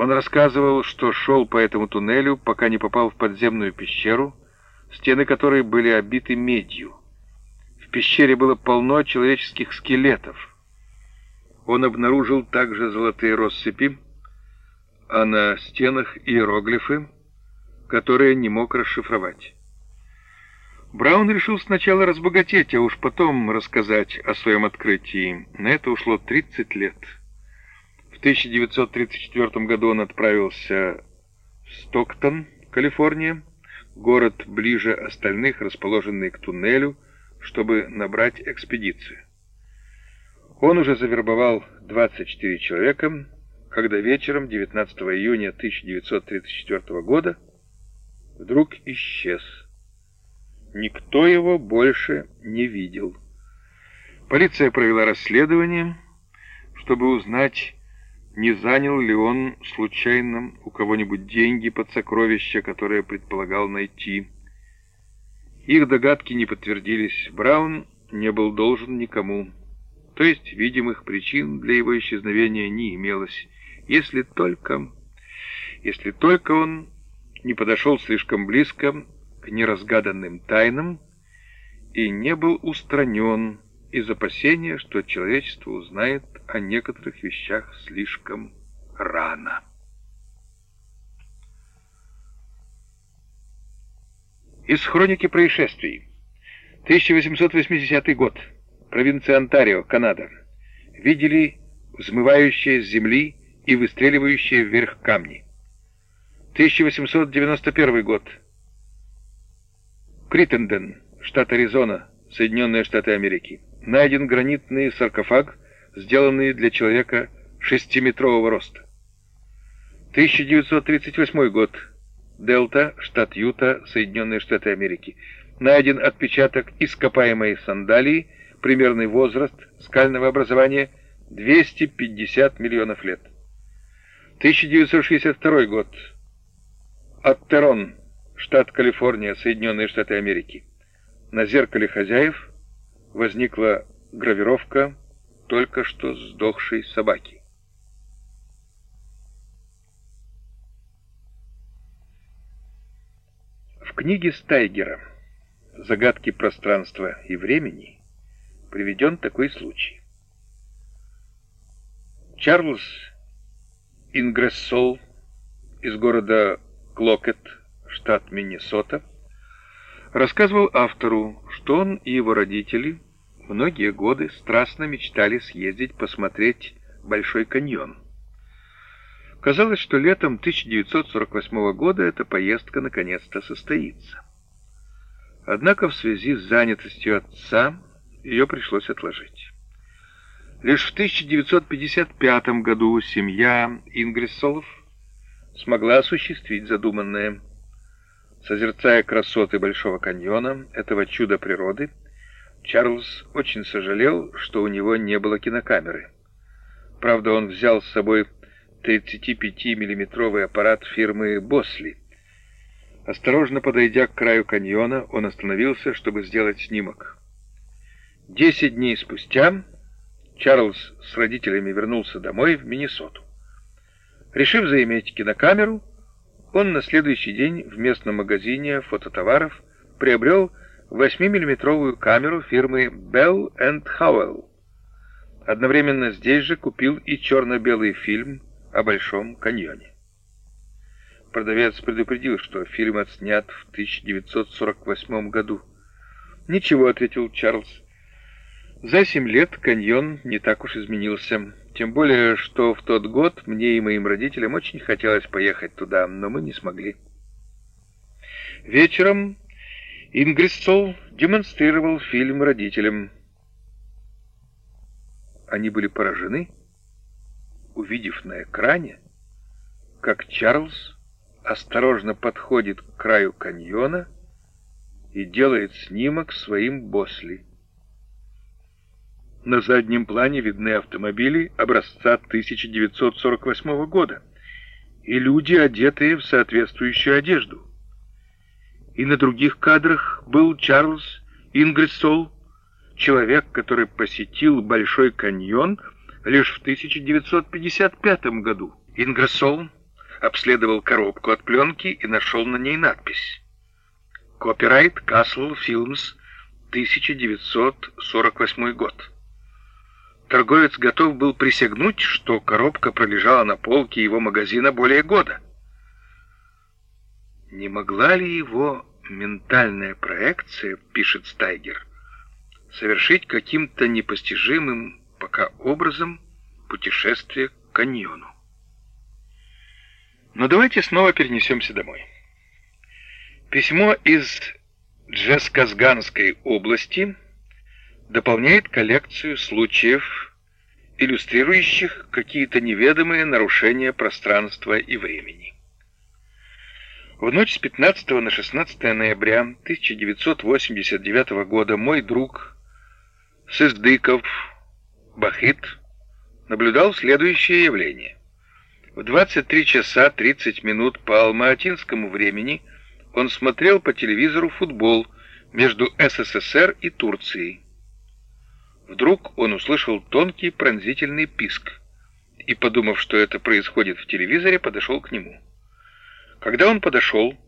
Он рассказывал, что шел по этому туннелю, пока не попал в подземную пещеру, стены которой были обиты медью. В пещере было полно человеческих скелетов. Он обнаружил также золотые россыпи, а на стенах иероглифы, которые не мог расшифровать. Браун решил сначала разбогатеть, а уж потом рассказать о своем открытии. На это ушло 30 лет. В 1934 году он отправился в Стоктон, Калифорния, город ближе остальных, расположенный к туннелю, чтобы набрать экспедицию. Он уже завербовал 24 человека, когда вечером 19 июня 1934 года вдруг исчез. Никто его больше не видел. Полиция провела расследование, чтобы узнать, не занял ли он случайно у кого-нибудь деньги под сокровища, которые предполагал найти. Их догадки не подтвердились. Браун не был должен никому. То есть видимых причин для его исчезновения не имелось, если только... если только он не подошел слишком близко к неразгаданным тайнам и не был устранен из опасения, что человечество узнает о некоторых вещах слишком рано. Из хроники происшествий. 1880 год. Провинция Онтарио, Канада. Видели взмывающие с земли и выстреливающие вверх камни. 1891 год. Криттенден, штат Аризона, Соединенные Штаты Америки. Найден гранитный саркофаг, сделанный для человека шестиметрового роста. 1938 год. Дельта, штат Юта, Соединенные Штаты Америки. Найден отпечаток ископаемой сандалии, примерный возраст скального образования 250 миллионов лет. 1962 год. Аттерон, штат Калифорния, Соединенные Штаты Америки. На зеркале хозяев возникла гравировка только что сдохшей собаки. В книге Стайгера «Загадки пространства и времени» приведен такой случай. Чарльз Ингрессол из города Клокет, штат Миннесота, рассказывал автору, что он и его родители многие годы страстно мечтали съездить посмотреть Большой каньон. Казалось, что летом 1948 года эта поездка наконец-то состоится. Однако в связи с занятостью отца ее пришлось отложить. Лишь в 1955 году семья Ингриссолов смогла осуществить задуманное. Созерцая красоты Большого каньона, этого чуда природы, Чарльз очень сожалел, что у него не было кинокамеры. Правда, он взял с собой 35-миллиметровый аппарат фирмы «Босли». Осторожно подойдя к краю каньона, он остановился, чтобы сделать снимок. Десять дней спустя Чарльз с родителями вернулся домой в Миннесоту. Решив заиметь кинокамеру, он на следующий день в местном магазине фототоваров приобрел 8-миллиметровую камеру фирмы Bell Howell. Одновременно здесь же купил и черно-белый фильм о Большом каньоне. Продавец предупредил, что фильм отснят в 1948 году. «Ничего», — ответил Чарльз, за семь лет каньон не так уж изменился. Тем более, что в тот год мне и моим родителям очень хотелось поехать туда, но мы не смогли. Вечером Ингриссол демонстрировал фильм родителям. Они были поражены, увидев на экране, как Чарльз осторожно подходит к краю каньона и делает снимок своим Босли. На заднем плане видны автомобили образца 1948 года и люди, одетые в соответствующую одежду. И на других кадрах был Чарльз Ингриссол, человек, который посетил Большой каньон лишь в 1955 году. Ингриссол обследовал коробку от пленки и нашел на ней надпись. Копирайт Castle Films 1948 год. Торговец готов был присягнуть, что коробка пролежала на полке его магазина более года. Не могла ли его ментальная проекция, пишет Стайгер, совершить каким-то непостижимым пока образом путешествие к каньону? Но давайте снова перенесемся домой. Письмо из Джесказганской области дополняет коллекцию случаев, иллюстрирующих какие-то неведомые нарушения пространства и времени. В ночь с 15 на 16 ноября 1989 года мой друг Сыздыков Бахит наблюдал следующее явление. В 23 часа 30 минут по алматинскому времени он смотрел по телевизору футбол между СССР и Турцией. Вдруг он услышал тонкий пронзительный писк и, подумав, что это происходит в телевизоре, подошел к нему. Когда он подошел,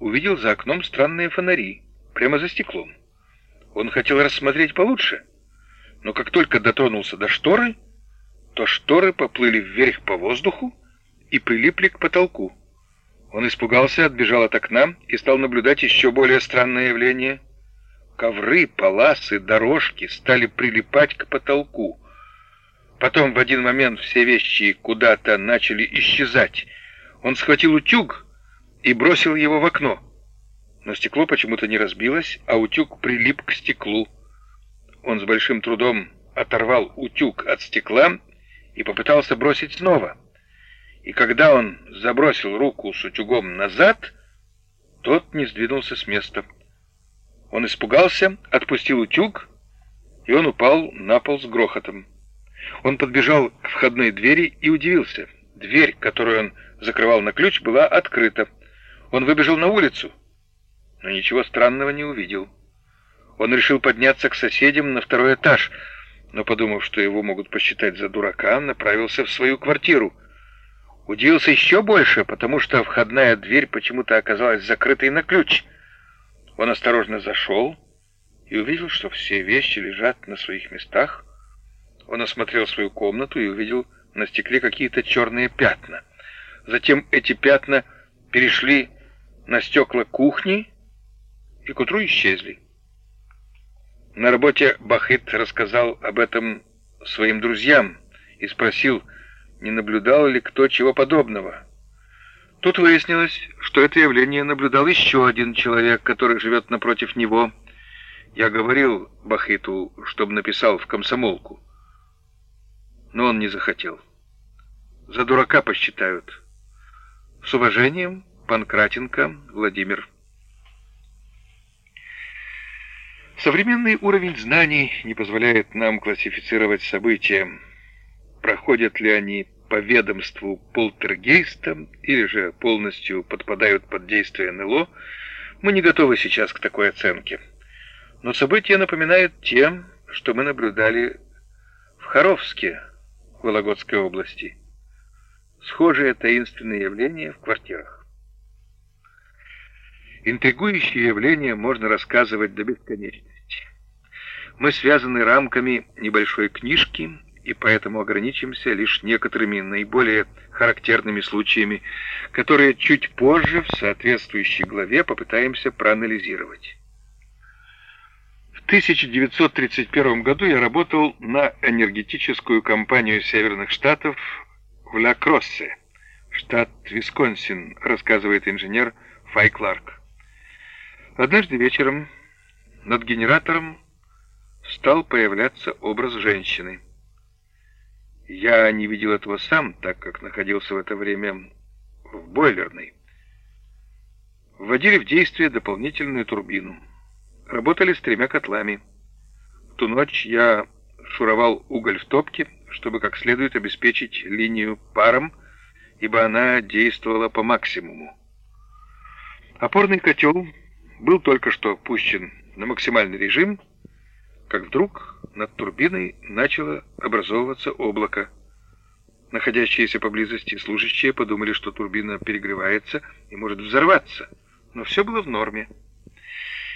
увидел за окном странные фонари, прямо за стеклом. Он хотел рассмотреть получше, но как только дотронулся до шторы, то шторы поплыли вверх по воздуху и прилипли к потолку. Он испугался, отбежал от окна и стал наблюдать еще более странное явление. Ковры, паласы, дорожки стали прилипать к потолку. Потом в один момент все вещи куда-то начали исчезать, он схватил утюг и бросил его в окно. Но стекло почему-то не разбилось, а утюг прилип к стеклу. Он с большим трудом оторвал утюг от стекла и попытался бросить снова. И когда он забросил руку с утюгом назад, тот не сдвинулся с места. Он испугался, отпустил утюг, и он упал на пол с грохотом. Он подбежал к входной двери и удивился. Дверь, которую он закрывал на ключ, была открыта. Он выбежал на улицу, но ничего странного не увидел. Он решил подняться к соседям на второй этаж, но, подумав, что его могут посчитать за дурака, направился в свою квартиру. Удивился еще больше, потому что входная дверь почему-то оказалась закрытой на ключ. Он осторожно зашел и увидел, что все вещи лежат на своих местах. Он осмотрел свою комнату и увидел на стекле какие-то черные пятна. Затем эти пятна перешли на стекла кухни и к утру исчезли. На работе Бахыт рассказал об этом своим друзьям и спросил, не наблюдал ли кто чего подобного. Тут выяснилось, что это явление наблюдал еще один человек, который живет напротив него. Я говорил Бахыту, чтобы написал в комсомолку, но он не захотел. За дурака посчитают. С уважением, Панкратенко Владимир. Современный уровень знаний не позволяет нам классифицировать события, проходят ли они по ведомству полтергейста или же полностью подпадают под действие НЛО, мы не готовы сейчас к такой оценке. Но события напоминают те, что мы наблюдали в Харовске, Вологодской области схожие таинственные явления в квартирах. Интригующие явления можно рассказывать до бесконечности. Мы связаны рамками небольшой книжки и поэтому ограничимся лишь некоторыми наиболее характерными случаями, которые чуть позже в соответствующей главе попытаемся проанализировать. В 1931 году я работал на энергетическую компанию Северных Штатов в Ла-Кроссе, штат Висконсин, рассказывает инженер Фай Кларк. Однажды вечером над генератором стал появляться образ женщины. Я не видел этого сам, так как находился в это время в бойлерной. Вводили в действие дополнительную турбину. Работали с тремя котлами. Ту ночь я шуровал уголь в топке, чтобы как следует обеспечить линию паром, ибо она действовала по максимуму. Опорный котел был только что пущен на максимальный режим, как вдруг над турбиной начало образовываться облако. Находящиеся поблизости служащие подумали, что турбина перегревается и может взорваться, но все было в норме.